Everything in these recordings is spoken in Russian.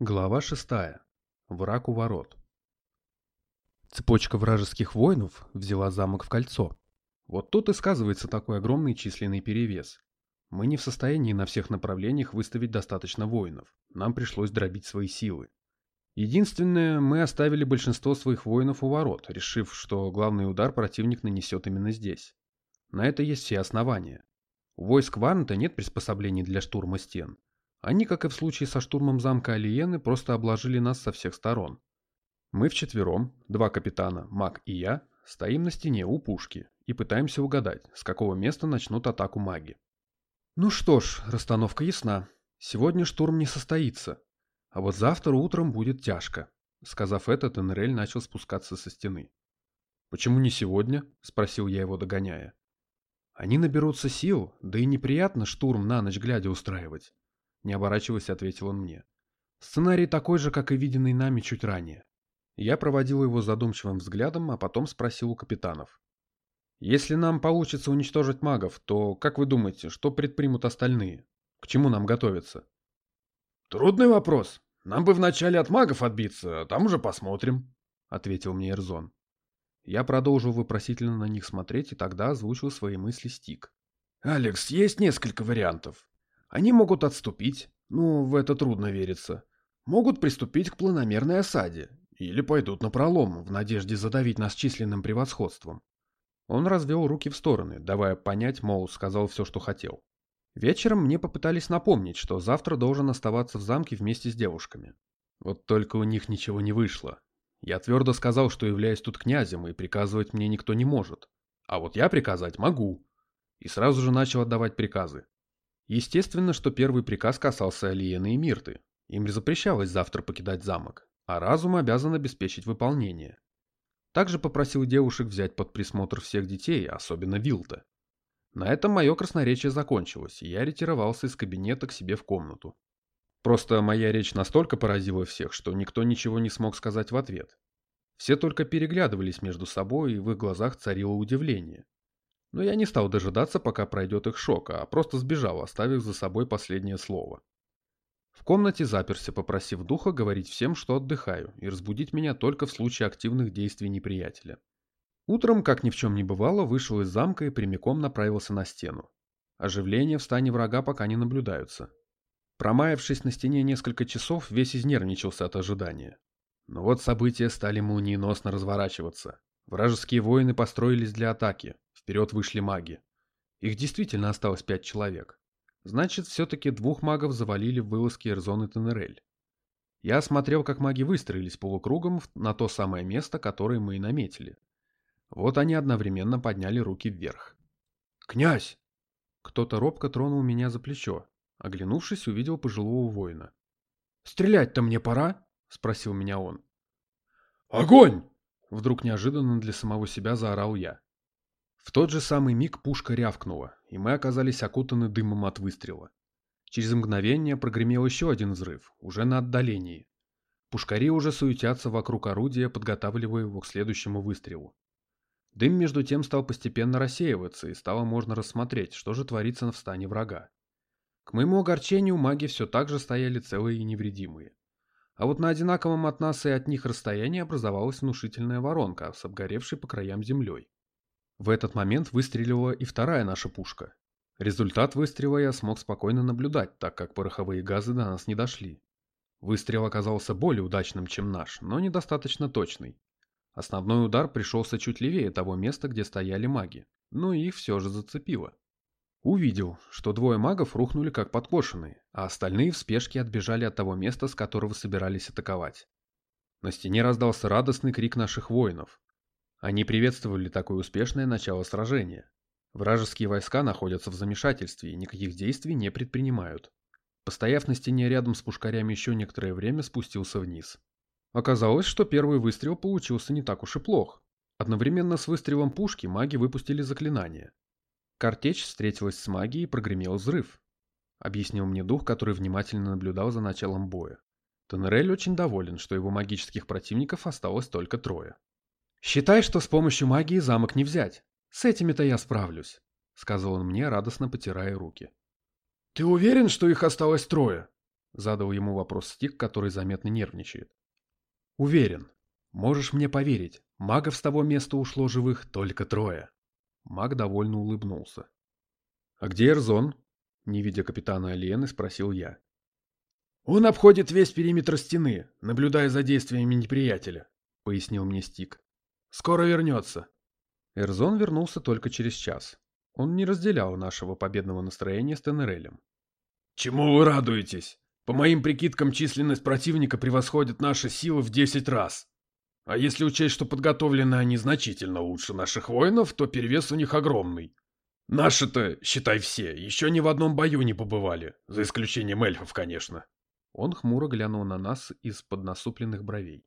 Глава шестая. Враг у ворот. Цепочка вражеских воинов взяла замок в кольцо. Вот тут и сказывается такой огромный численный перевес. Мы не в состоянии на всех направлениях выставить достаточно воинов. Нам пришлось дробить свои силы. Единственное, мы оставили большинство своих воинов у ворот, решив, что главный удар противник нанесет именно здесь. На это есть все основания. У войск Варнта нет приспособлений для штурма стен, они, как и в случае со штурмом замка Алиены, просто обложили нас со всех сторон. Мы вчетвером, два капитана, маг и я, стоим на стене у пушки и пытаемся угадать, с какого места начнут атаку маги. Ну что ж, расстановка ясна. Сегодня штурм не состоится. А вот завтра утром будет тяжко. Сказав это, Тенрель начал спускаться со стены. «Почему не сегодня?» – спросил я его, догоняя. «Они наберутся сил, да и неприятно штурм на ночь глядя устраивать. Не оборачиваясь, ответил он мне. Сценарий такой же, как и виденный нами чуть ранее. Я проводил его задумчивым взглядом, а потом спросил у капитанов. Если нам получится уничтожить магов, то, как вы думаете, что предпримут остальные? К чему нам готовиться? Трудный вопрос. Нам бы вначале от магов отбиться, а там уже посмотрим, ответил мне Эрзон. Я продолжил вопросительно на них смотреть и тогда озвучил свои мысли Стик. «Алекс, есть несколько вариантов. Они могут отступить, ну, в это трудно верится. Могут приступить к планомерной осаде, или пойдут на пролом, в надежде задавить нас численным превосходством. Он развел руки в стороны, давая понять, мол, сказал все, что хотел. Вечером мне попытались напомнить, что завтра должен оставаться в замке вместе с девушками. Вот только у них ничего не вышло. Я твердо сказал, что являюсь тут князем, и приказывать мне никто не может. А вот я приказать могу. И сразу же начал отдавать приказы. Естественно, что первый приказ касался Алиены и Мирты. Им запрещалось завтра покидать замок, а разум обязан обеспечить выполнение. Также попросил девушек взять под присмотр всех детей, особенно Вилта. На этом мое красноречие закончилось, и я ретировался из кабинета к себе в комнату. Просто моя речь настолько поразила всех, что никто ничего не смог сказать в ответ. Все только переглядывались между собой, и в их глазах царило удивление. Но я не стал дожидаться, пока пройдет их шок, а просто сбежал, оставив за собой последнее слово. В комнате заперся, попросив духа говорить всем, что отдыхаю, и разбудить меня только в случае активных действий неприятеля. Утром, как ни в чем не бывало, вышел из замка и прямиком направился на стену. Оживления в стане врага пока не наблюдаются. Промаявшись на стене несколько часов, весь изнервничался от ожидания. Но вот события стали молниеносно разворачиваться. Вражеские воины построились для атаки, Вперед вышли маги. Их действительно осталось пять человек. Значит, все-таки двух магов завалили в вылазке Эрзон и Тенерель. Я смотрел, как маги выстроились полукругом на то самое место, которое мы и наметили. Вот они одновременно подняли руки вверх. «Князь!» Кто-то робко тронул меня за плечо. Оглянувшись, увидел пожилого воина. «Стрелять-то мне пора?» — спросил меня он. «Огонь!» — вдруг неожиданно для самого себя заорал я. В тот же самый миг пушка рявкнула, и мы оказались окутаны дымом от выстрела. Через мгновение прогремел еще один взрыв, уже на отдалении. Пушкари уже суетятся вокруг орудия, подготавливая его к следующему выстрелу. Дым между тем стал постепенно рассеиваться, и стало можно рассмотреть, что же творится в стане врага. К моему огорчению, маги все так же стояли целые и невредимые. А вот на одинаковом от нас и от них расстоянии образовалась внушительная воронка с обгоревшей по краям землей. В этот момент выстрелила и вторая наша пушка. Результат выстрела я смог спокойно наблюдать, так как пороховые газы до нас не дошли. Выстрел оказался более удачным, чем наш, но недостаточно точный. Основной удар пришелся чуть левее того места, где стояли маги, но их все же зацепило. Увидел, что двое магов рухнули как подкошенные, а остальные в спешке отбежали от того места, с которого собирались атаковать. На стене раздался радостный крик наших воинов. Они приветствовали такое успешное начало сражения. Вражеские войска находятся в замешательстве и никаких действий не предпринимают. Постояв на стене рядом с пушкарями еще некоторое время, спустился вниз. Оказалось, что первый выстрел получился не так уж и плох. Одновременно с выстрелом пушки маги выпустили заклинание. Картечь встретилась с магией и прогремел взрыв. Объяснил мне дух, который внимательно наблюдал за началом боя. Тенерель очень доволен, что его магических противников осталось только трое. «Считай, что с помощью магии замок не взять. С этими-то я справлюсь», — сказал он мне, радостно потирая руки. «Ты уверен, что их осталось трое?» Задал ему вопрос Стик, который заметно нервничает. Уверен. Можешь мне поверить, магов с того места ушло живых только трое. Маг довольно улыбнулся. А где Эрзон? Не видя капитана Алиены, спросил я. Он обходит весь периметр стены, наблюдая за действиями неприятеля, пояснил мне Стик. Скоро вернется. Эрзон вернулся только через час. Он не разделял нашего победного настроения с Тенерелем. «Чему вы радуетесь? По моим прикидкам, численность противника превосходит наши силы в десять раз. А если учесть, что подготовлены они значительно лучше наших воинов, то перевес у них огромный. Наши-то, считай все, еще ни в одном бою не побывали, за исключением эльфов, конечно». Он хмуро глянул на нас из-под насупленных бровей.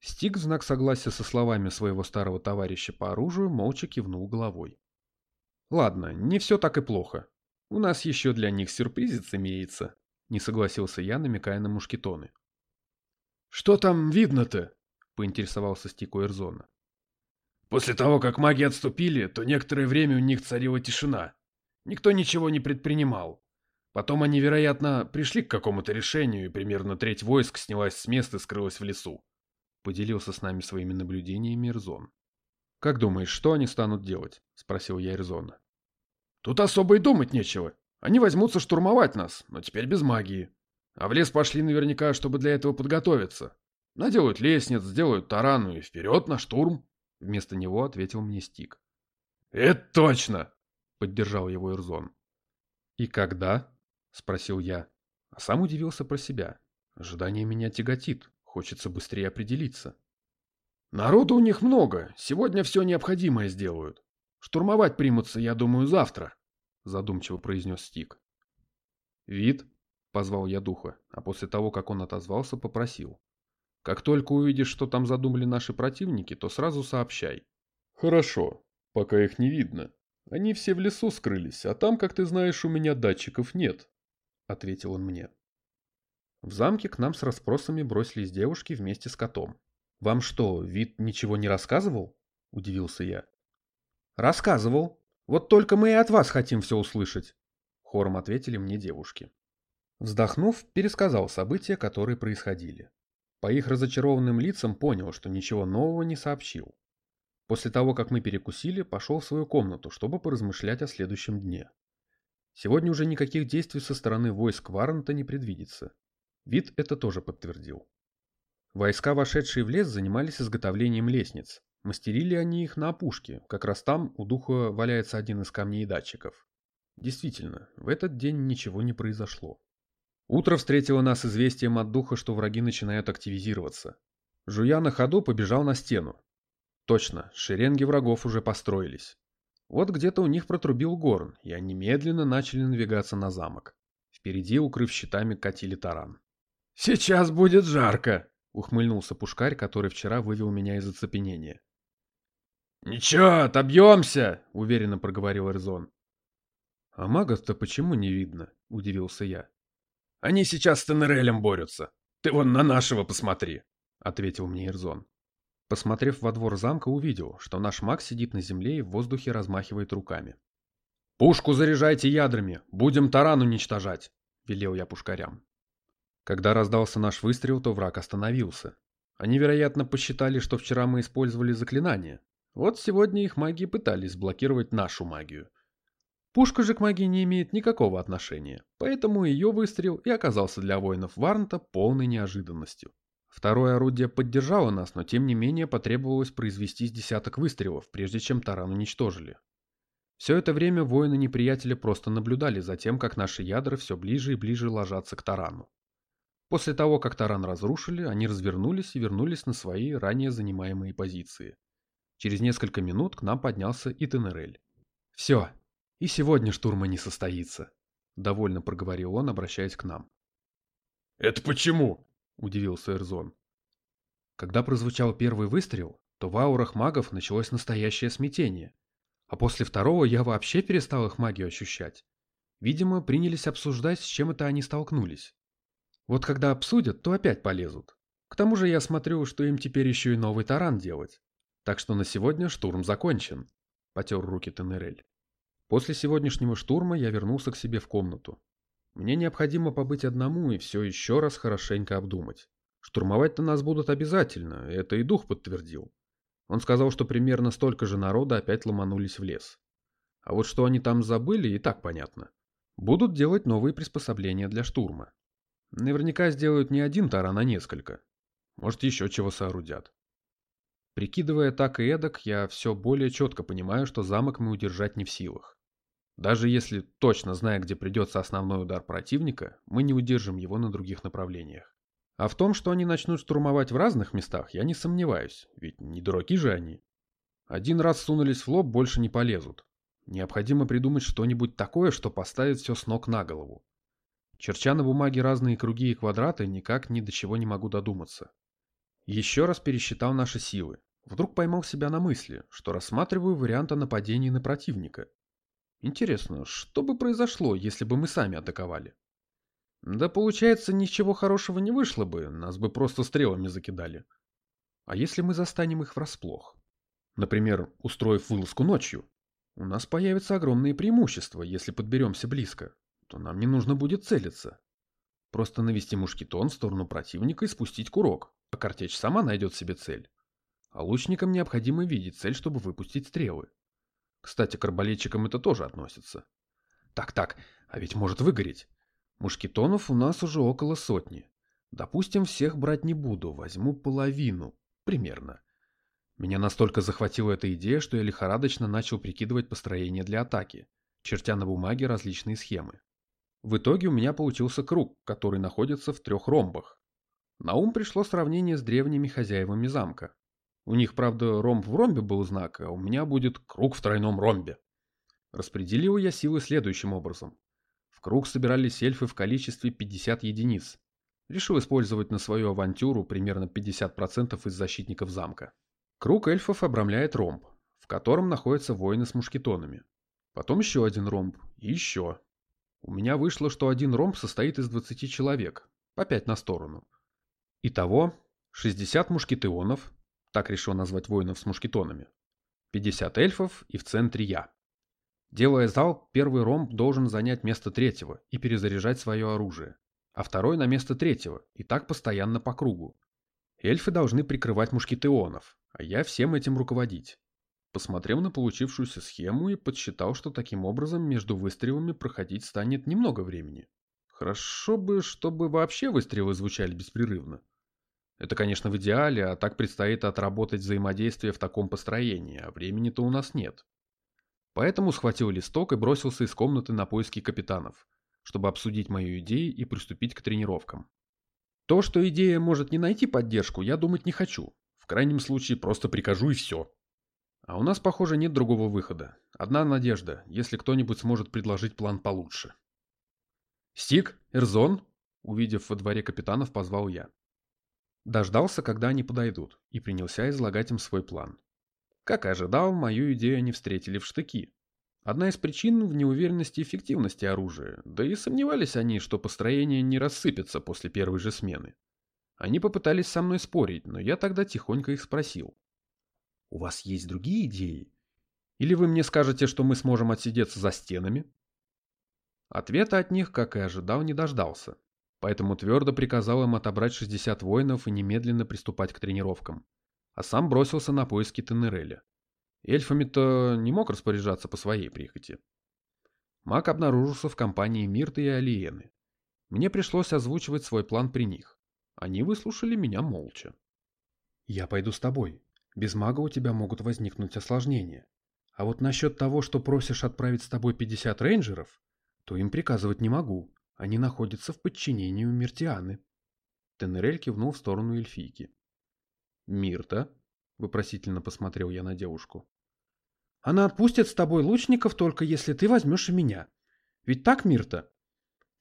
Стик в знак согласия со словами своего старого товарища по оружию молча кивнул головой. Ладно, не все так и плохо. У нас еще для них сюрпризец имеется, не согласился я, намекая на мушкетоны. Что там видно-то? Поинтересовался Стико Эрзона. После того, как маги отступили, то некоторое время у них царила тишина. Никто ничего не предпринимал. Потом они, вероятно, пришли к какому-то решению, и примерно треть войск снялась с места и скрылась в лесу. Поделился с нами своими наблюдениями Эрзон. «Как думаешь, что они станут делать?» — спросил я Эрзона. Тут особо и думать нечего. Они возьмутся штурмовать нас, но теперь без магии. А в лес пошли наверняка, чтобы для этого подготовиться. Наделают лестниц, сделают тарану и вперед на штурм. Вместо него ответил мне Стик. «Это точно!» — поддержал его Ирзон. «И когда?» — спросил я. А сам удивился про себя. Ожидание меня тяготит. Хочется быстрее определиться. «Народу у них много. Сегодня все необходимое сделают. Штурмовать примутся, я думаю, завтра, задумчиво произнес Стик. Вид, позвал я духа, а после того, как он отозвался, попросил. Как только увидишь, что там задумали наши противники, то сразу сообщай. Хорошо, пока их не видно. Они все в лесу скрылись, а там, как ты знаешь, у меня датчиков нет, ответил он мне. В замке к нам с расспросами бросились девушки вместе с котом. «Вам что, вид ничего не рассказывал?» – удивился я. «Рассказывал. Вот только мы и от вас хотим все услышать», — хором ответили мне девушки. Вздохнув, пересказал события, которые происходили. По их разочарованным лицам понял, что ничего нового не сообщил. После того, как мы перекусили, пошел в свою комнату, чтобы поразмышлять о следующем дне. Сегодня уже никаких действий со стороны войск Варнта не предвидится. Вид это тоже подтвердил. Войска, вошедшие в лес, занимались изготовлением лестниц, Мастерили они их на опушке, как раз там у духа валяется один из камней датчиков. Действительно, в этот день ничего не произошло. Утро встретило нас известием от духа, что враги начинают активизироваться. Жуя на ходу побежал на стену. Точно, шеренги врагов уже построились. Вот где-то у них протрубил горн, и они медленно начали навигаться на замок. Впереди, укрыв щитами, катили таран. «Сейчас будет жарко!» — ухмыльнулся пушкарь, который вчера вывел меня из оцепенения. «Ничего, отобьемся!» — уверенно проговорил Эрзон. «А магов-то почему не видно?» — удивился я. «Они сейчас с Тенерелем борются. Ты вон на нашего посмотри!» — ответил мне Эрзон. Посмотрев во двор замка, увидел, что наш маг сидит на земле и в воздухе размахивает руками. «Пушку заряжайте ядрами! Будем таран уничтожать!» — велел я пушкарям. Когда раздался наш выстрел, то враг остановился. Они, вероятно, посчитали, что вчера мы использовали заклинание, вот сегодня их маги пытались блокировать нашу магию. Пушка же к магии не имеет никакого отношения, поэтому ее выстрел и оказался для воинов Варнта полной неожиданностью. Второе орудие поддержало нас, но тем не менее потребовалось произвести десяток выстрелов, прежде чем таран уничтожили. Все это время воины неприятеля просто наблюдали за тем, как наши ядра все ближе и ближе ложатся к тарану. После того, как таран разрушили, они развернулись и вернулись на свои ранее занимаемые позиции. Через несколько минут к нам поднялся и Тенерель. «Все, и сегодня штурма не состоится», — довольно проговорил он, обращаясь к нам. «Это почему?» — удивился Эрзон. Когда прозвучал первый выстрел, то в аурах магов началось настоящее смятение. А после второго я вообще перестал их магию ощущать. Видимо, принялись обсуждать, с чем это они столкнулись. Вот когда обсудят, то опять полезут. К тому же я смотрю, что им теперь еще и новый таран делать. Так что на сегодня штурм закончен, потер руки Тенерель. После сегодняшнего штурма я вернулся к себе в комнату. Мне необходимо побыть одному и все еще раз хорошенько обдумать. Штурмовать-то нас будут обязательно, это и дух подтвердил. Он сказал, что примерно столько же народа опять ломанулись в лес. А вот что они там забыли, и так понятно. Будут делать новые приспособления для штурма. Наверняка сделают не один таран, а несколько. Может, еще чего соорудят. Прикидывая так и эдак, я все более четко понимаю, что замок мы удержать не в силах. Даже если, точно зная, где придется основной удар противника, мы не удержим его на других направлениях. А в том, что они начнут штурмовать в разных местах, я не сомневаюсь, ведь не дураки же они. Один раз сунулись в лоб, больше не полезут. Необходимо придумать что-нибудь такое, что поставит все с ног на голову. Черча на бумаге разные круги и квадраты, никак ни до чего не могу додуматься. Еще раз пересчитал наши силы. Вдруг поймал себя на мысли, что рассматриваю вариант о нападении на противника. Интересно, что бы произошло, если бы мы сами атаковали? Да получается, ничего хорошего не вышло бы, нас бы просто стрелами закидали. А если мы застанем их врасплох? Например, устроив вылазку ночью? У нас появятся огромные преимущества, если подберемся близко. То нам не нужно будет целиться. Просто навести мушкетон в сторону противника и спустить курок, а картечь сама найдет себе цель. А лучникам необходимо видеть цель, чтобы выпустить стрелы. Кстати, к арбалетчикам это тоже относится. Так-так, а ведь может выгореть. Мушкетонов у нас уже около сотни. Допустим, всех брать не буду, возьму половину, примерно. Меня настолько захватила эта идея, что я лихорадочно начал прикидывать построение для атаки, чертя на бумаге различные схемы. В итоге у меня получился круг, который находится в трех ромбах. На ум пришло сравнение с древними хозяевами замка. У них, правда, ромб в ромбе был знак, а у меня будет круг в тройном ромбе. Распределил я силы следующим образом круг собирались эльфы в количестве 50 единиц. Решил использовать на свою авантюру примерно 50% из защитников замка. Круг эльфов обрамляет ромб, в котором находятся воины с мушкетонами. Потом еще один ромб и еще. У меня вышло, что один ромб состоит из 20 человек, по 5 на сторону. Итого 60 мушкетеонов, так решил назвать воинов с мушкетонами, 50 эльфов и в центре я. Делая залп, первый ромб должен занять место третьего и перезаряжать свое оружие, а второй на место третьего, и так постоянно по кругу. Эльфы должны прикрывать мушкетеонов, а я всем этим руководить. Посмотрел на получившуюся схему и подсчитал, что таким образом между выстрелами проходить станет немного времени. Хорошо бы, чтобы вообще выстрелы звучали беспрерывно. Это, конечно, в идеале, а так предстоит отработать взаимодействие в таком построении, а времени-то у нас нет. Поэтому схватил листок и бросился из комнаты на поиски капитанов, чтобы обсудить мою идею и приступить к тренировкам. То, что идея может не найти поддержку, я думать не хочу. В крайнем случае просто прикажу и все. А у нас, похоже, нет другого выхода. Одна надежда, если кто-нибудь сможет предложить план получше. «Стик, Эрзон!» Увидев во дворе капитанов, позвал я. Дождался, когда они подойдут, и принялся излагать им свой план. Как и ожидал, мою идею они встретили в штыки. Одна из причин в неуверенности эффективности оружия, да и сомневались они, что построение не рассыпется после первой же смены. Они попытались со мной спорить, но я тогда тихонько их спросил. «У вас есть другие идеи? Или вы мне скажете, что мы сможем отсидеться за стенами?» Ответа от них, как и ожидал, не дождался, поэтому твердо приказал им отобрать 60 воинов и немедленно приступать к тренировкам а сам бросился на поиски Тенереля. Эльфами-то не мог распоряжаться по своей прихоти. Маг обнаружился в компании Мирты и Алиены. Мне пришлось озвучивать свой план при них. Они выслушали меня молча. «Я пойду с тобой. Без мага у тебя могут возникнуть осложнения. А вот насчет того, что просишь отправить с тобой 50 рейнджеров, то им приказывать не могу. Они находятся в подчинении у Миртианы». Тенерель кивнул в сторону эльфийки. «Мирта?» — вопросительно посмотрел я на девушку. «Она отпустит с тобой лучников только если ты возьмешь и меня. Ведь так, Мирта?»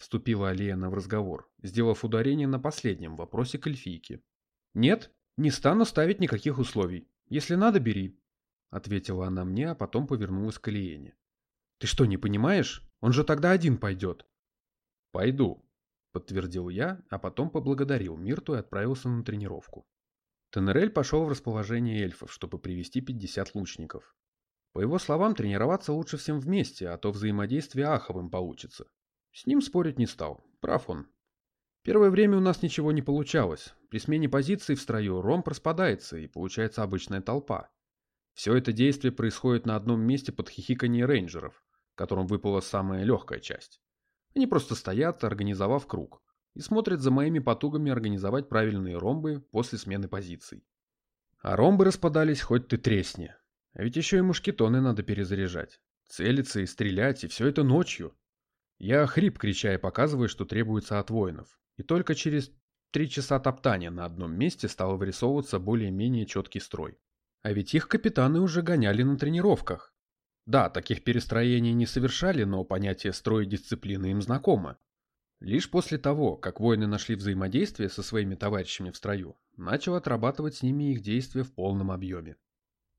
Вступила Алиена в разговор, сделав ударение на последнем вопросе к эльфийке. «Нет, не стану ставить никаких условий. Если надо, бери», — ответила она мне, а потом повернулась к Алиене. «Ты что, не понимаешь? Он же тогда один пойдет». «Пойду», — подтвердил я, а потом поблагодарил Мирту и отправился на тренировку. Тенерель пошел в расположение эльфов, чтобы привести 50 лучников. По его словам, тренироваться лучше всем вместе, а то взаимодействие аховым получится. С ним спорить не стал. Прав он. Первое время у нас ничего не получалось. При смене позиции в строю ромб распадается, и получается обычная толпа. Все это действие происходит на одном месте под хихиканье рейнджеров, которым выпала самая легкая часть. Они просто стоят, организовав круг, и смотрят за моими потугами организовать правильные ромбы после смены позиций. А ромбы распадались хоть ты тресни. А ведь еще и мушкетоны надо перезаряжать. Целиться и стрелять, и все это ночью. Я хрип крича и показываю, что требуется от воинов. И только через три часа топтания на одном месте стал вырисовываться более-менее четкий строй. А ведь их капитаны уже гоняли на тренировках. Да, таких перестроений не совершали, но понятие строя дисциплины им знакомо. Лишь после того, как воины нашли взаимодействие со своими товарищами в строю, начал отрабатывать с ними их действия в полном объеме.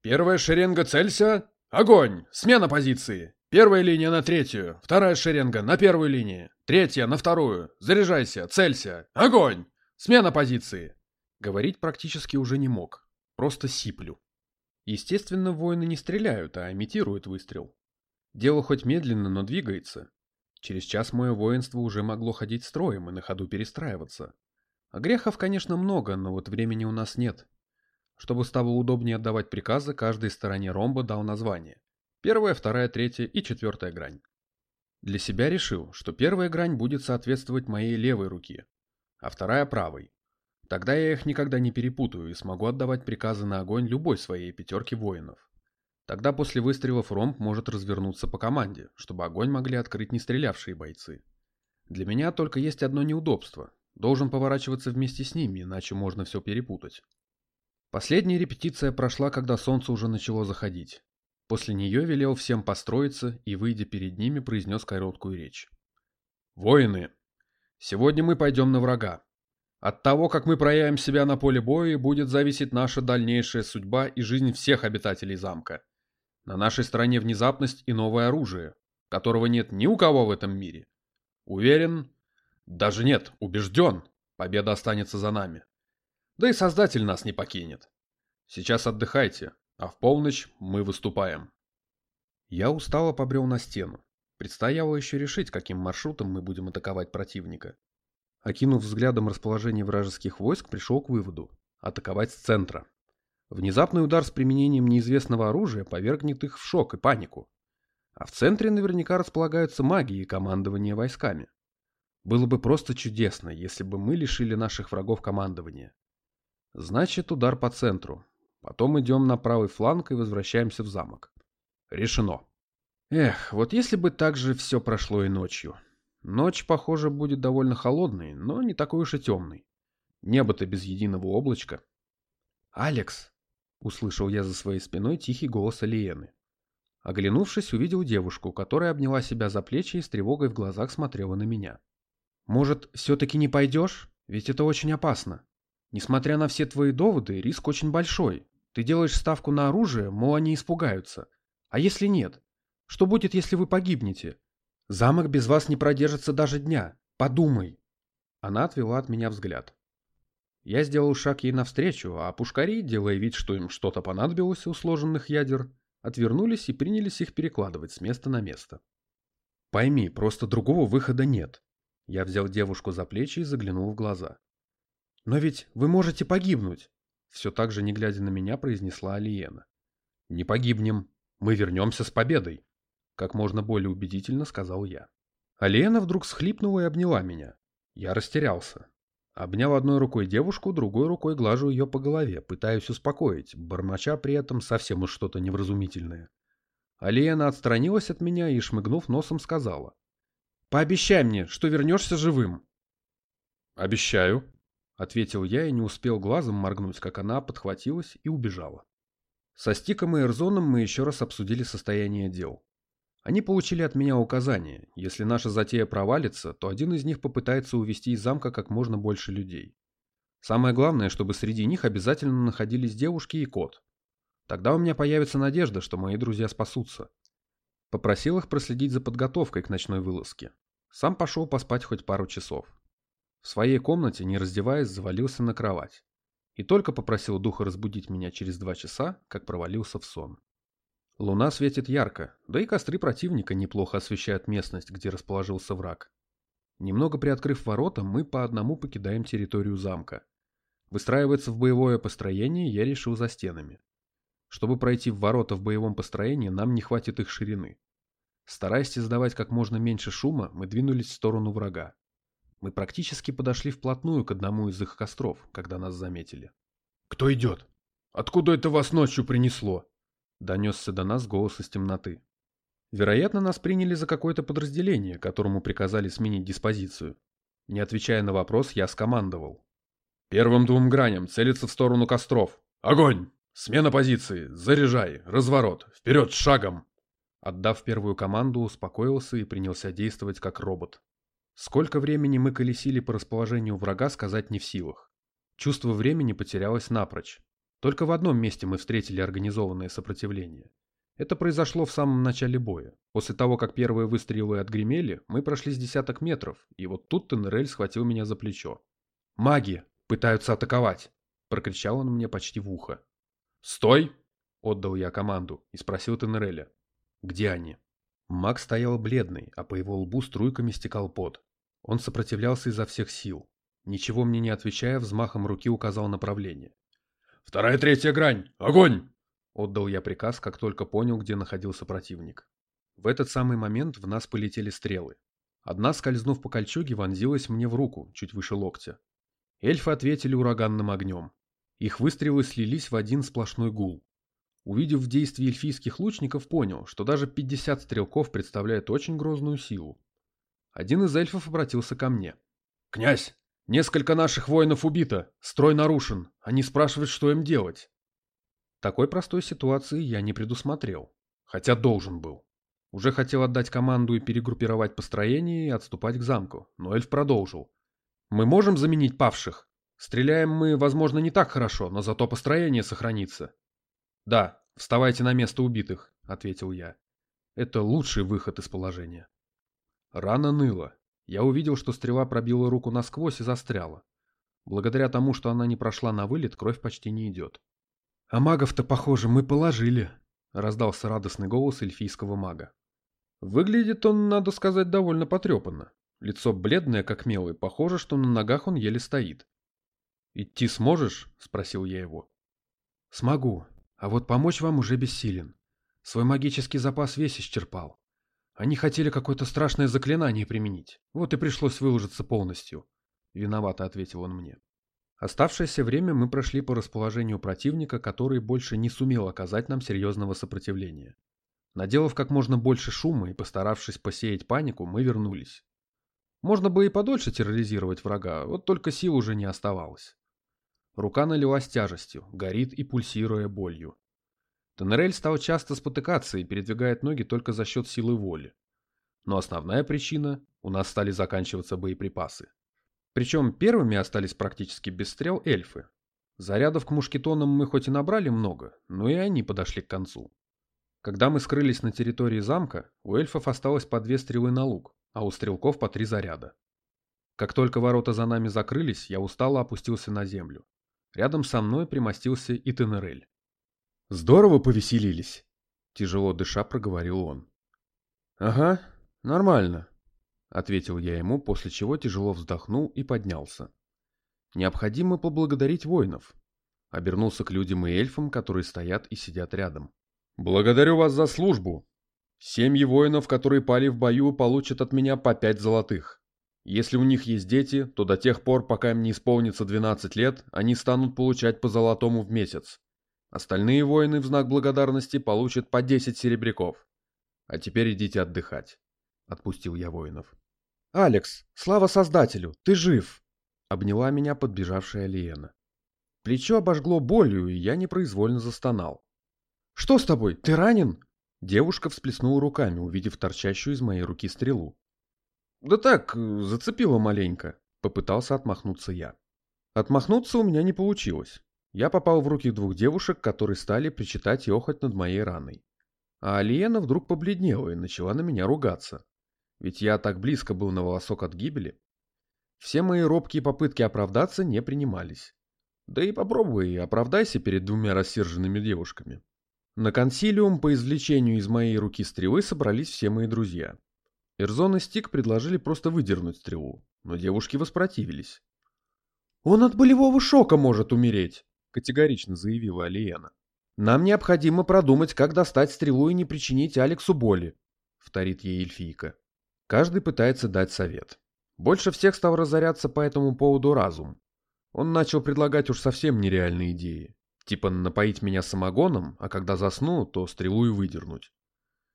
«Первая шеренга целься! Огонь! Смена позиции! Первая линия на третью, вторая шеренга на первую линию, третья на вторую. Заряжайся, целься! Огонь! Смена позиции!» Говорить практически уже не мог, просто сиплю. Естественно, воины не стреляют, а имитируют выстрел. Дело хоть медленно, но двигается. Через час мое воинство уже могло ходить строем и на ходу перестраиваться. А грехов, конечно, много, но вот времени у нас нет. Чтобы стало удобнее отдавать приказы, каждой стороне ромба дал название. Первая, вторая, третья и четвертая грань. Для себя решил, что первая грань будет соответствовать моей левой руке, а вторая правой. Тогда я их никогда не перепутаю и смогу отдавать приказы на огонь любой своей пятерки воинов. Тогда после выстрелов ромб может развернуться по команде, чтобы огонь могли открыть не стрелявшие бойцы. Для меня только есть одно неудобство. Должен поворачиваться вместе с ними, иначе можно все перепутать. Последняя репетиция прошла, когда солнце уже начало заходить. После нее велел всем построиться и, выйдя перед ними, произнес короткую речь. «Воины, сегодня мы пойдем на врага. От того, как мы проявим себя на поле боя, будет зависеть наша дальнейшая судьба и жизнь всех обитателей замка. На нашей стороне внезапность и новое оружие, которого нет ни у кого в этом мире. Уверен, даже нет, убежден, победа останется за нами. Да и Создатель нас не покинет. Сейчас отдыхайте, а в полночь мы выступаем. Я устало побрел на стену. Предстояло еще решить, каким маршрутом мы будем атаковать противника. Окинув взглядом расположение вражеских войск, пришел к выводу – атаковать с центра. Внезапный удар с применением неизвестного оружия повергнет их в шок и панику. А в центре наверняка располагаются маги и командование войсками. Было бы просто чудесно, если бы мы лишили наших врагов командования. Значит, удар по центру. Потом идем на правый фланг и возвращаемся в замок. Решено. Эх, вот если бы так же все прошло и ночью. Ночь, похоже, будет довольно холодной, но не такой уж и темной. Небо-то без единого облачка. «Алекс!» — услышал я за своей спиной тихий голос Алиены. Оглянувшись, увидел девушку, которая обняла себя за плечи и с тревогой в глазах смотрела на меня. «Может, все-таки не пойдешь? Ведь это очень опасно. Несмотря на все твои доводы, риск очень большой. Ты делаешь ставку на оружие, мол, они испугаются. А если нет? Что будет, если вы погибнете? Замок без вас не продержится даже дня. Подумай. Она отвела от меня взгляд. Я сделал шаг ей навстречу, а пушкари, делая вид, что им что-то понадобилось у сложенных ядер, отвернулись и принялись их перекладывать с места на место. Пойми, просто другого выхода нет. Я взял девушку за плечи и заглянул в глаза. Но ведь вы можете погибнуть, все так же не глядя на меня произнесла Алиена. Не погибнем, мы вернемся с победой как можно более убедительно сказал я. Алена вдруг схлипнула и обняла меня. Я растерялся. Обнял одной рукой девушку, другой рукой глажу ее по голове, пытаясь успокоить, бормоча при этом совсем уж что-то невразумительное. Алена отстранилась от меня и, шмыгнув носом, сказала. «Пообещай мне, что вернешься живым». «Обещаю», — ответил я и не успел глазом моргнуть, как она подхватилась и убежала. Со Стиком и Эрзоном мы еще раз обсудили состояние дел. Они получили от меня указание, если наша затея провалится, то один из них попытается увести из замка как можно больше людей. Самое главное, чтобы среди них обязательно находились девушки и кот. Тогда у меня появится надежда, что мои друзья спасутся. Попросил их проследить за подготовкой к ночной вылазке. Сам пошел поспать хоть пару часов. В своей комнате, не раздеваясь, завалился на кровать. И только попросил духа разбудить меня через два часа, как провалился в сон. Луна светит ярко, да и костры противника неплохо освещают местность, где расположился враг. Немного приоткрыв ворота, мы по одному покидаем территорию замка. Выстраиваться в боевое построение я решил за стенами. Чтобы пройти в ворота в боевом построении, нам не хватит их ширины. Стараясь издавать как можно меньше шума, мы двинулись в сторону врага. Мы практически подошли вплотную к одному из их костров, когда нас заметили. «Кто идет? Откуда это вас ночью принесло?» Донесся до нас голос из темноты. Вероятно, нас приняли за какое-то подразделение, которому приказали сменить диспозицию. Не отвечая на вопрос, я скомандовал. «Первым двум граням целиться в сторону костров. Огонь! Смена позиции! Заряжай! Разворот! Вперед с шагом!» Отдав первую команду, успокоился и принялся действовать как робот. Сколько времени мы колесили по расположению врага, сказать не в силах. Чувство времени потерялось напрочь. Только в одном месте мы встретили организованное сопротивление. Это произошло в самом начале боя. После того, как первые выстрелы отгремели, мы прошли с десяток метров, и вот тут Тенерель схватил меня за плечо. «Маги! Пытаются атаковать!» – прокричал он мне почти в ухо. «Стой!» – отдал я команду и спросил Тенереля. Где они? Маг стоял бледный, а по его лбу струйками стекал пот. Он сопротивлялся изо всех сил. Ничего мне не отвечая, взмахом руки указал направление. «Вторая третья грань! Огонь!» Отдал я приказ, как только понял, где находился противник. В этот самый момент в нас полетели стрелы. Одна, скользнув по кольчуге, вонзилась мне в руку, чуть выше локтя. Эльфы ответили ураганным огнем. Их выстрелы слились в один сплошной гул. Увидев в действии эльфийских лучников, понял, что даже 50 стрелков представляет очень грозную силу. Один из эльфов обратился ко мне. «Князь, несколько наших воинов убито, строй нарушен, они спрашивают, что им делать». Такой простой ситуации я не предусмотрел, хотя должен был. Уже хотел отдать команду и перегруппировать построение и отступать к замку, но эльф продолжил. «Мы можем заменить павших? Стреляем мы, возможно, не так хорошо, но зато построение сохранится. «Да, вставайте на место убитых», — ответил я. «Это лучший выход из положения». Рана ныла. Я увидел, что стрела пробила руку насквозь и застряла. Благодаря тому, что она не прошла на вылет, кровь почти не идет. «А магов-то, похоже, мы положили», — раздался радостный голос эльфийского мага. Выглядит он, надо сказать, довольно потрепанно. Лицо бледное, как мел, и похоже, что на ногах он еле стоит. «Идти сможешь?» — спросил я его. «Смогу. А вот помочь вам уже бессилен. Свой магический запас весь исчерпал. Они хотели какое-то страшное заклинание применить. Вот и пришлось выложиться полностью. Виновато ответил он мне. Оставшееся время мы прошли по расположению противника, который больше не сумел оказать нам серьезного сопротивления. Наделав как можно больше шума и постаравшись посеять панику, мы вернулись. Можно бы и подольше терроризировать врага, вот только сил уже не оставалось. Рука налилась тяжестью, горит и пульсируя болью. Тенерель стал часто спотыкаться и передвигает ноги только за счет силы воли. Но основная причина – у нас стали заканчиваться боеприпасы. Причем первыми остались практически без стрел эльфы. Зарядов к мушкетонам мы хоть и набрали много, но и они подошли к концу. Когда мы скрылись на территории замка, у эльфов осталось по две стрелы на лук, а у стрелков по три заряда. Как только ворота за нами закрылись, я устало опустился на землю. Рядом со мной примостился и Тенерель. «Здорово повеселились», — тяжело дыша проговорил он. «Ага, нормально», — ответил я ему, после чего тяжело вздохнул и поднялся. «Необходимо поблагодарить воинов», — обернулся к людям и эльфам, которые стоят и сидят рядом. «Благодарю вас за службу. Семьи воинов, которые пали в бою, получат от меня по пять золотых. Если у них есть дети, то до тех пор, пока им не исполнится 12 лет, они станут получать по золотому в месяц. Остальные воины в знак благодарности получат по 10 серебряков. А теперь идите отдыхать. Отпустил я воинов. «Алекс, слава создателю, ты жив!» Обняла меня подбежавшая Лиена. Плечо обожгло болью, и я непроизвольно застонал. «Что с тобой? Ты ранен?» Девушка всплеснула руками, увидев торчащую из моей руки стрелу. «Да так, зацепило маленько», — попытался отмахнуться я. Отмахнуться у меня не получилось. Я попал в руки двух девушек, которые стали причитать и охоть над моей раной. А Алиена вдруг побледнела и начала на меня ругаться. Ведь я так близко был на волосок от гибели. Все мои робкие попытки оправдаться не принимались. Да и попробуй, оправдайся перед двумя рассерженными девушками. На консилиум по извлечению из моей руки стрелы собрались все мои друзья. Эрзон и Стик предложили просто выдернуть стрелу, но девушки воспротивились. «Он от болевого шока может умереть», — категорично заявила Алиена. «Нам необходимо продумать, как достать стрелу и не причинить Алексу боли», — вторит ей эльфийка. Каждый пытается дать совет. Больше всех стал разоряться по этому поводу разум. Он начал предлагать уж совсем нереальные идеи. Типа напоить меня самогоном, а когда засну, то стрелу и выдернуть.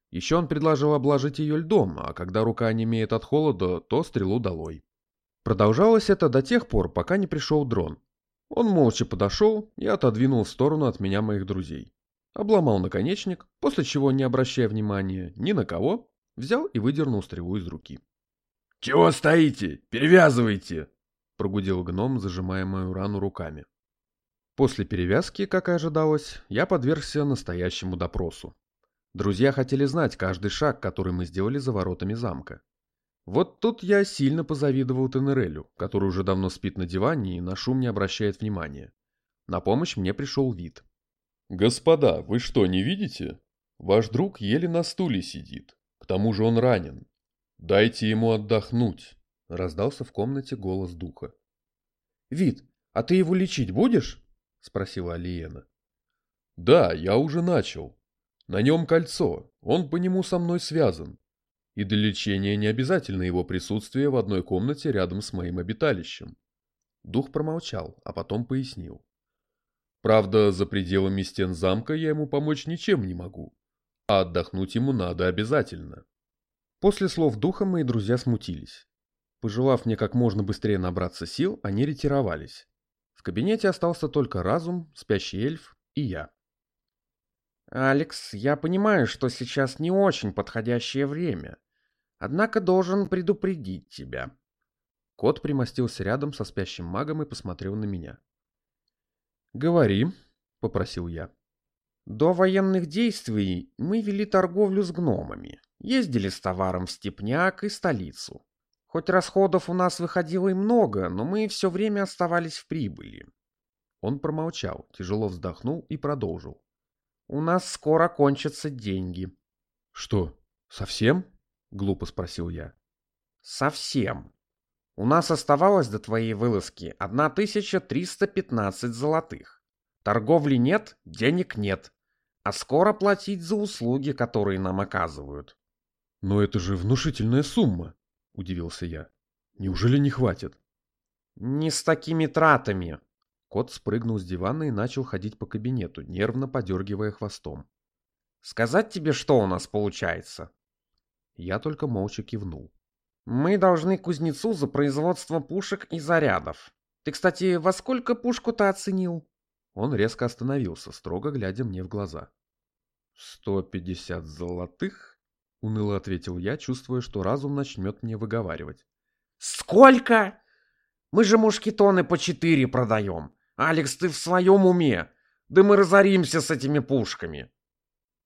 Еще он предложил обложить ее льдом, а когда рука немеет от холода, то стрелу долой. Продолжалось это до тех пор, пока не пришел дрон. Он молча подошел и отодвинул в сторону от меня моих друзей. Обломал наконечник, после чего, не обращая внимания ни на кого, взял и выдернул стрелу из руки. «Чего стоите? Перевязывайте!» — прогудел гном, зажимая мою рану руками. После перевязки, как и ожидалось, я подвергся настоящему допросу. Друзья хотели знать каждый шаг, который мы сделали за воротами замка. Вот тут я сильно позавидовал Тенерелю, который уже давно спит на диване и на шум не обращает внимания. На помощь мне пришел вид. «Господа, вы что, не видите? Ваш друг еле на стуле сидит. К тому же он ранен. Дайте ему отдохнуть», — раздался в комнате голос духа. «Вид, а ты его лечить будешь?» — спросила Алиена. «Да, я уже начал. На нем кольцо, он по нему со мной связан и для лечения не обязательно его присутствие в одной комнате рядом с моим обиталищем. Дух промолчал, а потом пояснил. Правда, за пределами стен замка я ему помочь ничем не могу, а отдохнуть ему надо обязательно. После слов духа мои друзья смутились. Пожелав мне как можно быстрее набраться сил, они ретировались. В кабинете остался только разум, спящий эльф и я. «Алекс, я понимаю, что сейчас не очень подходящее время. Однако должен предупредить тебя. Кот примостился рядом со спящим магом и посмотрел на меня. «Говори», — попросил я. «До военных действий мы вели торговлю с гномами, ездили с товаром в Степняк и столицу. Хоть расходов у нас выходило и много, но мы все время оставались в прибыли». Он промолчал, тяжело вздохнул и продолжил. «У нас скоро кончатся деньги». «Что, совсем?» — глупо спросил я. «Совсем. У нас оставалось до твоей вылазки 1315 золотых. Торговли нет, денег нет. А скоро платить за услуги, которые нам оказывают». «Но это же внушительная сумма», — удивился я. «Неужели не хватит?» «Не с такими тратами». Кот спрыгнул с дивана и начал ходить по кабинету, нервно подергивая хвостом. «Сказать тебе, что у нас получается?» Я только молча кивнул. «Мы должны кузнецу за производство пушек и зарядов. Ты, кстати, во сколько пушку-то оценил?» Он резко остановился, строго глядя мне в глаза. «Сто пятьдесят золотых?» — уныло ответил я, чувствуя, что разум начнет мне выговаривать. «Сколько? Мы же мушкетоны по четыре продаем. Алекс, ты в своем уме? Да мы разоримся с этими пушками!»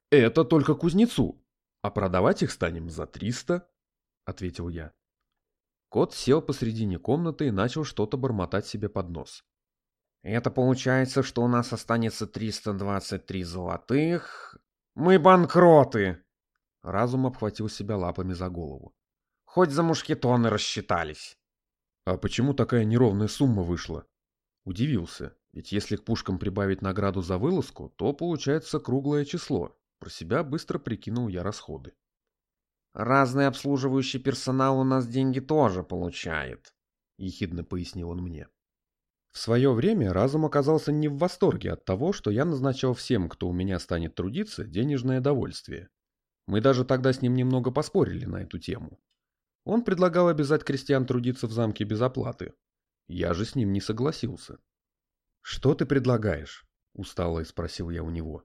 «Это только кузнецу», «А продавать их станем за триста», — ответил я. Кот сел посредине комнаты и начал что-то бормотать себе под нос. «Это получается, что у нас останется 323 золотых. Мы банкроты!» Разум обхватил себя лапами за голову. «Хоть за мушкетоны рассчитались». «А почему такая неровная сумма вышла?» Удивился, ведь если к пушкам прибавить награду за вылазку, то получается круглое число, про себя быстро прикинул я расходы. «Разный обслуживающий персонал у нас деньги тоже получает», — ехидно пояснил он мне. В свое время разум оказался не в восторге от того, что я назначал всем, кто у меня станет трудиться, денежное довольствие. Мы даже тогда с ним немного поспорили на эту тему. Он предлагал обязать крестьян трудиться в замке без оплаты. Я же с ним не согласился. «Что ты предлагаешь?» – устало спросил я у него.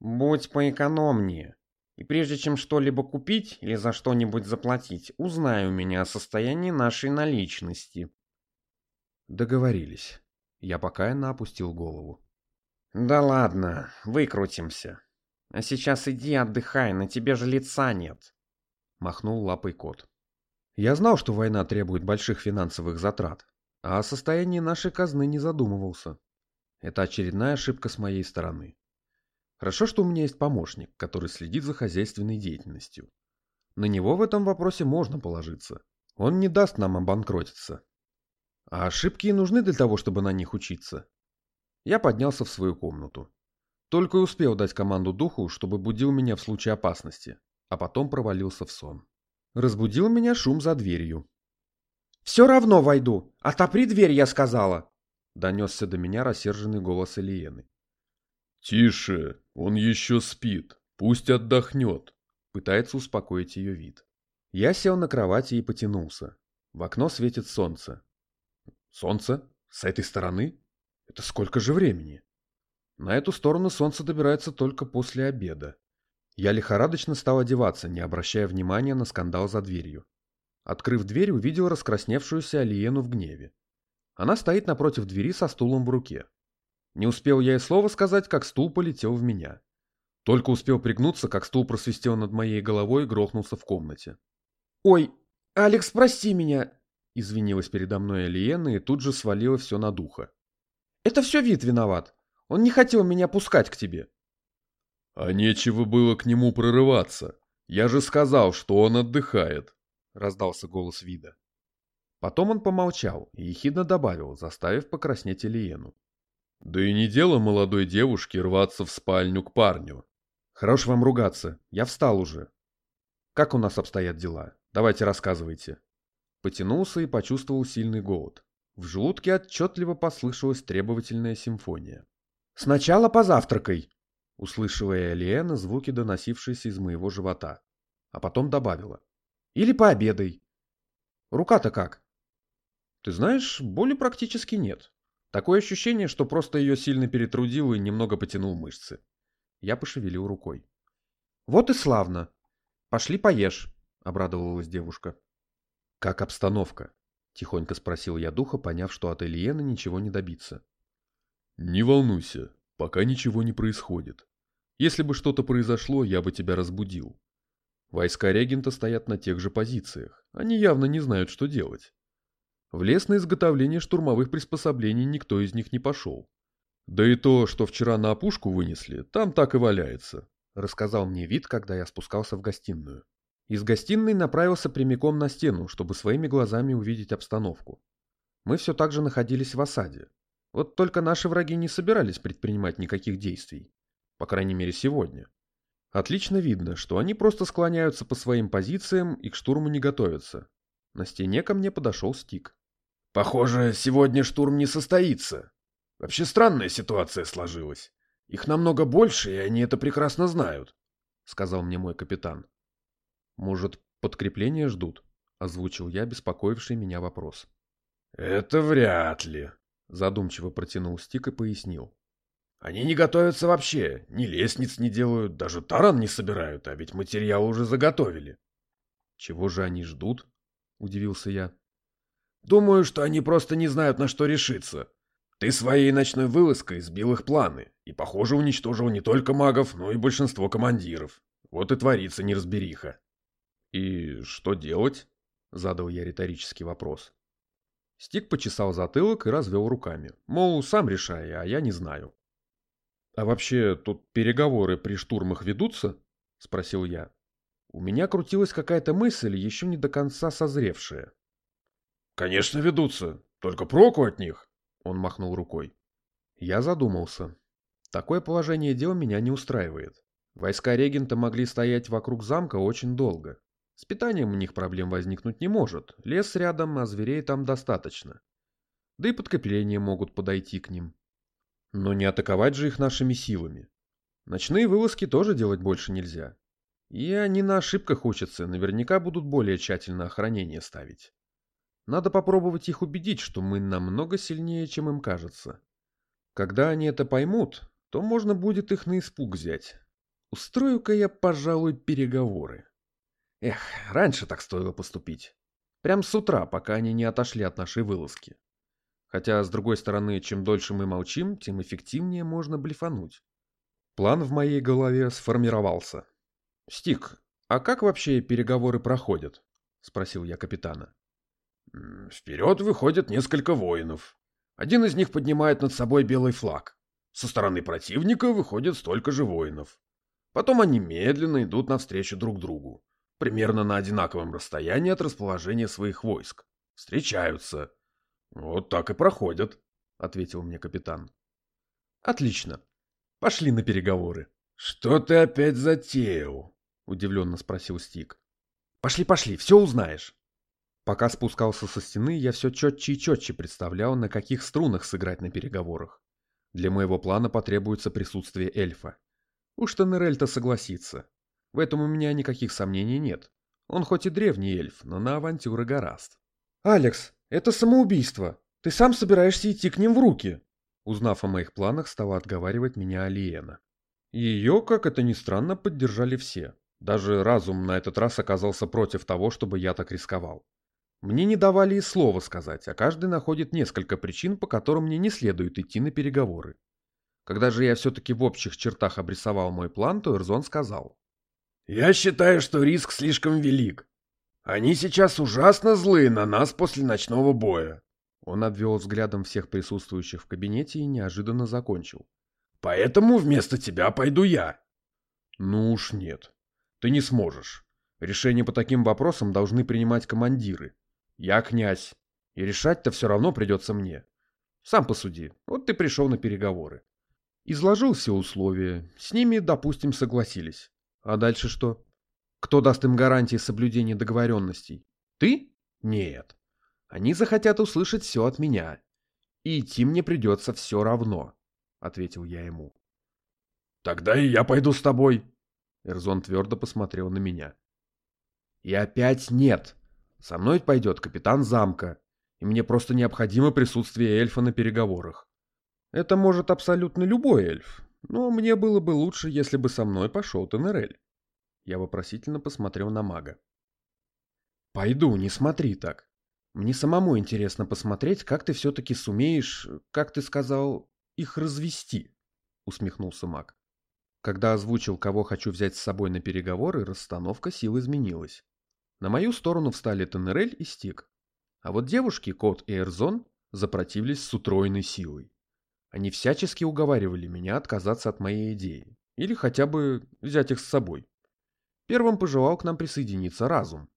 Будь поэкономнее. И прежде чем что-либо купить или за что-нибудь заплатить, узнай у меня о состоянии нашей наличности. Договорились. Я покаянно опустил голову. Да ладно, выкрутимся. А сейчас иди отдыхай, на тебе же лица нет. Махнул лапой кот. Я знал, что война требует больших финансовых затрат, а о состоянии нашей казны не задумывался. Это очередная ошибка с моей стороны. Хорошо, что у меня есть помощник, который следит за хозяйственной деятельностью. На него в этом вопросе можно положиться. Он не даст нам обанкротиться. А ошибки и нужны для того, чтобы на них учиться. Я поднялся в свою комнату. Только и успел дать команду духу, чтобы будил меня в случае опасности, а потом провалился в сон. Разбудил меня шум за дверью. «Все равно войду! Отопри дверь, я сказала!» Донесся до меня рассерженный голос Элиены. «Тише, он еще спит, пусть отдохнет», — пытается успокоить ее вид. Я сел на кровати и потянулся. В окно светит солнце. Солнце? С этой стороны? Это сколько же времени? На эту сторону солнце добирается только после обеда. Я лихорадочно стал одеваться, не обращая внимания на скандал за дверью. Открыв дверь, увидел раскрасневшуюся Алиену в гневе. Она стоит напротив двери со стулом в руке. Не успел я и слова сказать, как стул полетел в меня. Только успел пригнуться, как стул просвистел над моей головой и грохнулся в комнате. «Ой, Алекс, прости меня!» Извинилась передо мной Алиена и тут же свалила все на духа. Это все вид виноват. Он не хотел меня пускать к тебе. А нечего было к нему прорываться. Я же сказал, что он отдыхает, раздался голос вида. Потом он помолчал и ехидно добавил, заставив покраснеть Элиену. Да и не дело молодой девушке рваться в спальню к парню. Хорош вам ругаться, я встал уже. Как у нас обстоят дела? Давайте рассказывайте. Потянулся и почувствовал сильный голод. В желудке отчетливо послышалась требовательная симфония. «Сначала позавтракай!» Услышала я Элиэна звуки, доносившиеся из моего живота. А потом добавила. «Или пообедай!» «Рука-то как?» «Ты знаешь, боли практически нет. Такое ощущение, что просто ее сильно перетрудил и немного потянул мышцы». Я пошевелил рукой. «Вот и славно! Пошли поешь!» — обрадовалась девушка. «Как обстановка?» Тихонько спросил я духа, поняв, что от Элиены ничего не добиться. «Не волнуйся, пока ничего не происходит. Если бы что-то произошло, я бы тебя разбудил. Войска регента стоят на тех же позициях. Они явно не знают, что делать. В лес на изготовление штурмовых приспособлений никто из них не пошел. Да и то, что вчера на опушку вынесли, там так и валяется», — рассказал мне вид, когда я спускался в гостиную. Из гостиной направился прямиком на стену, чтобы своими глазами увидеть обстановку. Мы все так же находились в осаде. Вот только наши враги не собирались предпринимать никаких действий. По крайней мере, сегодня. Отлично видно, что они просто склоняются по своим позициям и к штурму не готовятся. На стене ко мне подошел Стик. «Похоже, сегодня штурм не состоится. Вообще странная ситуация сложилась. Их намного больше, и они это прекрасно знают», — сказал мне мой капитан. «Может, подкрепление ждут?» — озвучил я беспокоивший меня вопрос. «Это вряд ли», — задумчиво протянул Стик и пояснил. «Они не готовятся вообще, ни лестниц не делают, даже таран не собирают, а ведь материал уже заготовили». «Чего же они ждут?» — удивился я. «Думаю, что они просто не знают, на что решиться. Ты своей ночной вылазкой сбил их планы и, похоже, уничтожил не только магов, но и большинство командиров. Вот и творится неразбериха». «И что делать?» — задал я риторический вопрос. Стик почесал затылок и развел руками. Мол, сам решай, а я не знаю. «А вообще, тут переговоры при штурмах ведутся?» — спросил я. У меня крутилась какая-то мысль, еще не до конца созревшая. «Конечно ведутся, только проку от них!» — он махнул рукой. Я задумался. Такое положение дел меня не устраивает. Войска регента могли стоять вокруг замка очень долго. С питанием у них проблем возникнуть не может. Лес рядом, а зверей там достаточно. Да и подкрепления могут подойти к ним. Но не атаковать же их нашими силами. Ночные вылазки тоже делать больше нельзя. И они на ошибках учатся, наверняка будут более тщательно охранение ставить. Надо попробовать их убедить, что мы намного сильнее, чем им кажется. Когда они это поймут, то можно будет их на испуг взять. Устрою-ка я, пожалуй, переговоры. Эх, раньше так стоило поступить. Прям с утра, пока они не отошли от нашей вылазки. Хотя, с другой стороны, чем дольше мы молчим, тем эффективнее можно блефануть. План в моей голове сформировался. «Стик, а как вообще переговоры проходят?» — спросил я капитана. «Вперед выходят несколько воинов. Один из них поднимает над собой белый флаг. Со стороны противника выходит столько же воинов. Потом они медленно идут навстречу друг другу. примерно на одинаковом расстоянии от расположения своих войск. Встречаются. Вот так и проходят, — ответил мне капитан. Отлично. Пошли на переговоры. Что ты опять затеял? — удивленно спросил Стик. Пошли, пошли, все узнаешь. Пока спускался со стены, я все четче и четче представлял, на каких струнах сыграть на переговорах. Для моего плана потребуется присутствие эльфа. Уж Тенерель-то согласится. В этом у меня никаких сомнений нет. Он хоть и древний эльф, но на авантюры гораст. «Алекс, это самоубийство. Ты сам собираешься идти к ним в руки?» Узнав о моих планах, стала отговаривать меня Алиена. Ее, как это ни странно, поддержали все. Даже разум на этот раз оказался против того, чтобы я так рисковал. Мне не давали и слова сказать, а каждый находит несколько причин, по которым мне не следует идти на переговоры. Когда же я все-таки в общих чертах обрисовал мой план, то Эрзон сказал. «Я считаю, что риск слишком велик. Они сейчас ужасно злые на нас после ночного боя». Он обвел взглядом всех присутствующих в кабинете и неожиданно закончил. «Поэтому вместо тебя пойду я». «Ну уж нет. Ты не сможешь. Решения по таким вопросам должны принимать командиры. Я князь, и решать-то все равно придется мне. Сам посуди, вот ты пришел на переговоры. Изложил все условия, с ними, допустим, согласились. А дальше что? Кто даст им гарантии соблюдения договоренностей? Ты? Нет. Они захотят услышать все от меня. И идти мне придется все равно, — ответил я ему. Тогда и я пойду с тобой. Эрзон твердо посмотрел на меня. И опять нет. Со мной пойдет капитан замка, и мне просто необходимо присутствие эльфа на переговорах. Это может абсолютно любой эльф, но мне было бы лучше, если бы со мной пошел Тенерель. Я вопросительно посмотрел на мага. «Пойду, не смотри так. Мне самому интересно посмотреть, как ты все-таки сумеешь, как ты сказал, их развести», — усмехнулся маг. Когда озвучил, кого хочу взять с собой на переговоры, расстановка сил изменилась. На мою сторону встали Тенерель и Стик. А вот девушки, Кот и Эрзон, запротивились с утроенной силой. Они всячески уговаривали меня отказаться от моей идеи, или хотя бы взять их с собой. Первым пожелал к нам присоединиться разум.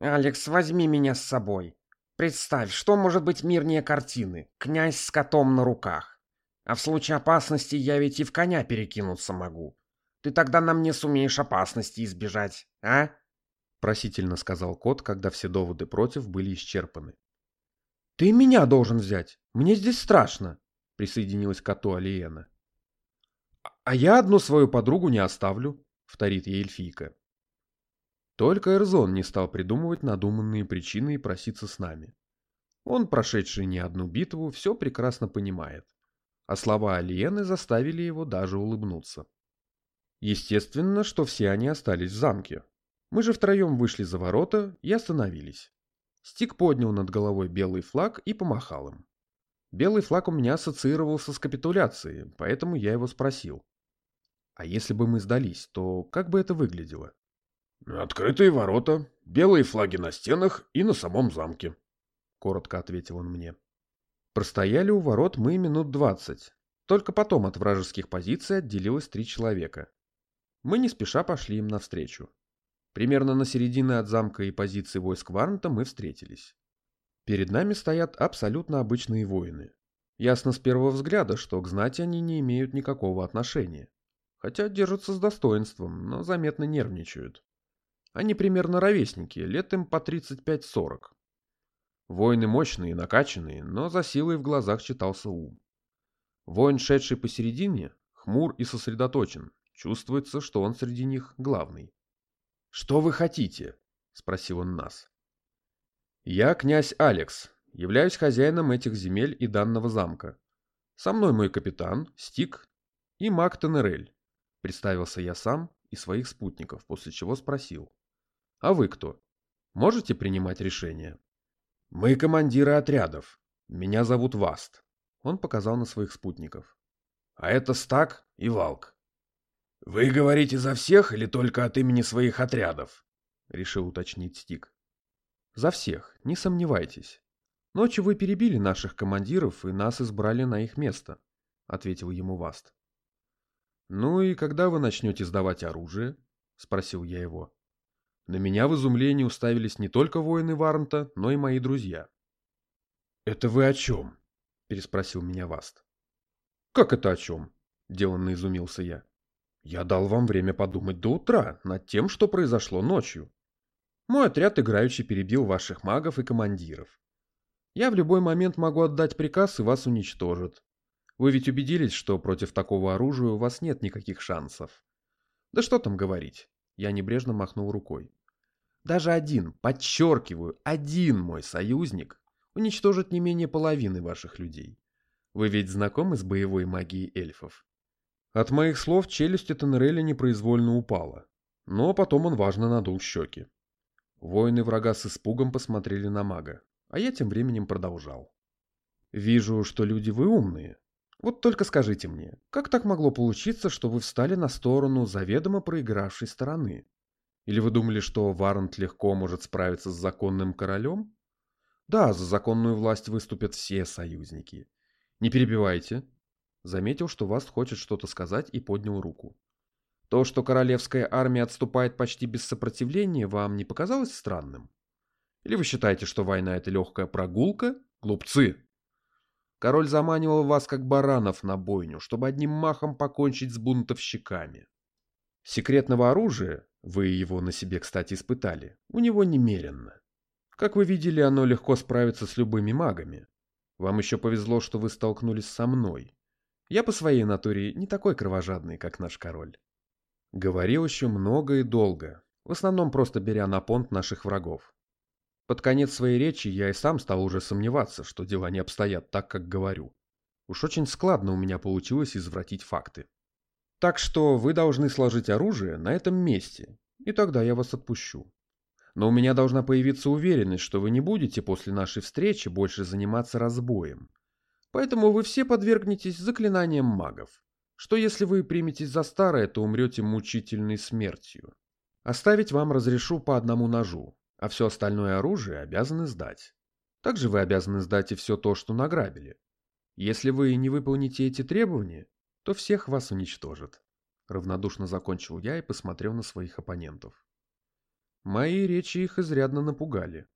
«Алекс, возьми меня с собой. Представь, что может быть мирнее картины? Князь с котом на руках. А в случае опасности я ведь и в коня перекинуться могу. Ты тогда на мне сумеешь опасности избежать, а?» — просительно сказал кот, когда все доводы против были исчерпаны. «Ты меня должен взять. Мне здесь страшно», — присоединилась к коту Алиена. «А я одну свою подругу не оставлю», — вторит ей эльфийка. Только Эрзон не стал придумывать надуманные причины и проситься с нами. Он, прошедший не одну битву, все прекрасно понимает. А слова Алиены заставили его даже улыбнуться. Естественно, что все они остались в замке, мы же втроем вышли за ворота и остановились. Стик поднял над головой белый флаг и помахал им. Белый флаг у меня ассоциировался с капитуляцией, поэтому я его спросил. А если бы мы сдались, то как бы это выглядело? «Открытые ворота, белые флаги на стенах и на самом замке», — коротко ответил он мне. Простояли у ворот мы минут двадцать. Только потом от вражеских позиций отделилось три человека. Мы не спеша пошли им навстречу. Примерно на середине от замка и позиции войск Варнта мы встретились. Перед нами стоят абсолютно обычные воины. Ясно с первого взгляда, что к знати они не имеют никакого отношения. Хотя держатся с достоинством, но заметно нервничают. Они примерно ровесники, лет им по 35-40. Воины мощные накачанные, но за силой в глазах читался ум. Воин, шедший посередине, хмур и сосредоточен. Чувствуется, что он среди них главный. «Что вы хотите?» — спросил он нас. «Я князь Алекс, являюсь хозяином этих земель и данного замка. Со мной мой капитан, Стик и маг Тенерель», — представился я сам и своих спутников, после чего спросил. «А вы кто? Можете принимать решения?» «Мы командиры отрядов. Меня зовут Васт», — он показал на своих спутников. «А это Стак и Валк. «Вы говорите за всех или только от имени своих отрядов?» — решил уточнить Стик. «За всех, не сомневайтесь. Ночью вы перебили наших командиров и нас избрали на их место», — ответил ему Васт. «Ну и когда вы начнете сдавать оружие?» — спросил я его. На меня в изумлении уставились не только воины Варнта, но и мои друзья. «Это вы о чем?» — переспросил меня Васт. «Как это о чем?» — деланно изумился я. «Я дал вам время подумать до утра над тем, что произошло ночью. Мой отряд играючи перебил ваших магов и командиров. Я в любой момент могу отдать приказ, и вас уничтожат. Вы ведь убедились, что против такого оружия у вас нет никаких шансов. Да что там говорить. Я небрежно махнул рукой. Даже один, подчеркиваю, один мой союзник уничтожит не менее половины ваших людей. Вы ведь знакомы с боевой магией эльфов? От моих слов челюсть Тенреля непроизвольно упала, но потом он важно надул щеки. Воины врага с испугом посмотрели на мага, а я тем временем продолжал. «Вижу, что люди вы умные. Вот только скажите мне, как так могло получиться, что вы встали на сторону заведомо проигравшей стороны? Или вы думали, что Варант легко может справиться с законным королем? Да, за законную власть выступят все союзники. Не перебивайте». Заметил, что Васт хочет что-то сказать и поднял руку. То, что королевская армия отступает почти без сопротивления, вам не показалось странным? Или вы считаете, что война — это легкая прогулка? Глупцы! Король заманивал вас, как баранов, на бойню, чтобы одним махом покончить с бунтовщиками. Секретного оружия, вы его на себе, кстати, испытали, у него немеренно. Как вы видели, оно легко справится с любыми магами. Вам еще повезло, что вы столкнулись со мной. Я по своей натуре не такой кровожадный, как наш король. Говорил еще много и долго, в основном просто беря на понт наших врагов. Под конец своей речи я и сам стал уже сомневаться, что дела не обстоят так, как говорю. Уж очень складно у меня получилось извратить факты. Так что вы должны сложить оружие на этом месте, и тогда я вас отпущу. Но у меня должна появиться уверенность, что вы не будете после нашей встречи больше заниматься разбоем. Поэтому вы все подвергнетесь заклинаниям магов что если вы приметесь за старое, то умрете мучительной смертью. Оставить вам разрешу по одному ножу, а все остальное оружие обязаны сдать. Также вы обязаны сдать и все то, что награбили. Если вы не выполните эти требования, то всех вас уничтожат. Равнодушно закончил я и посмотрел на своих оппонентов. Мои речи их изрядно напугали.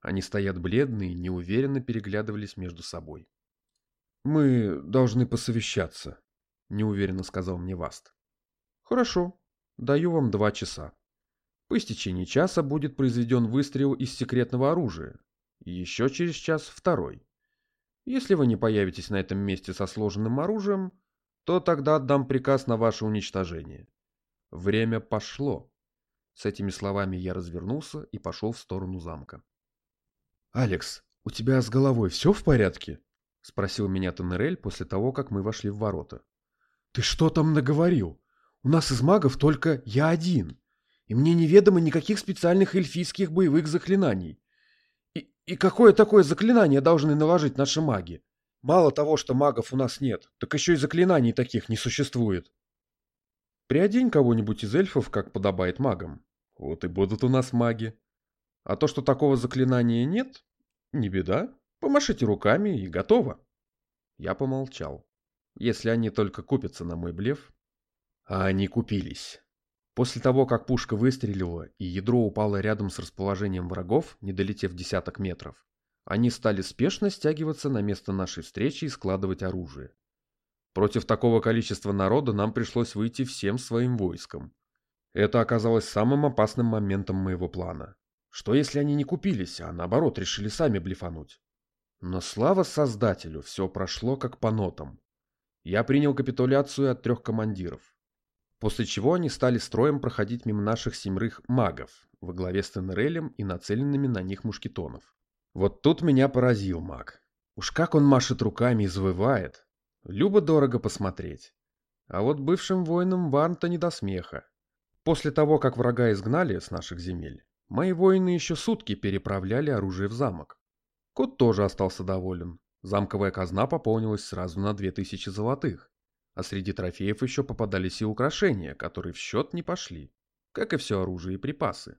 Они стоят бледные, неуверенно переглядывались между собой. «Мы должны посовещаться», — неуверенно сказал мне Васт. «Хорошо, даю вам два часа. По истечении часа будет произведен выстрел из секретного оружия, еще через час второй. Если вы не появитесь на этом месте со сложенным оружием, то тогда отдам приказ на ваше уничтожение. Время пошло». С этими словами я развернулся и пошел в сторону замка. «Алекс, у тебя с головой все в порядке?» — спросил меня Тенерель после того, как мы вошли в ворота. Ты что там наговорил? У нас из магов только я один. И мне неведомо никаких специальных эльфийских боевых заклинаний. И, и какое такое заклинание должны наложить наши маги? Мало того, что магов у нас нет, так еще и заклинаний таких не существует. Приодень кого-нибудь из эльфов, как подобает магам. Вот и будут у нас маги. А то, что такого заклинания нет, не беда. Помашите руками и готово. Я помолчал если они только купятся на мой блеф. А они купились. После того, как пушка выстрелила и ядро упало рядом с расположением врагов, не долетев десяток метров, они стали спешно стягиваться на место нашей встречи и складывать оружие. Против такого количества народа нам пришлось выйти всем своим войском. Это оказалось самым опасным моментом моего плана. Что если они не купились, а наоборот решили сами блефануть? Но слава создателю, все прошло как по нотам. Я принял капитуляцию от трех командиров. После чего они стали строем проходить мимо наших семерых магов, во главе с Тенерелем и нацеленными на них мушкетонов. Вот тут меня поразил маг. Уж как он машет руками и завывает. Любо-дорого посмотреть. А вот бывшим воинам Варнта не до смеха. После того, как врага изгнали с наших земель, мои воины еще сутки переправляли оружие в замок. Кот тоже остался доволен. Замковая казна пополнилась сразу на две тысячи золотых, а среди трофеев еще попадались и украшения, которые в счет не пошли, как и все оружие и припасы.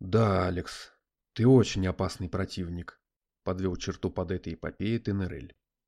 «Да, Алекс, ты очень опасный противник», — подвел черту под этой эпопеей Тенерель.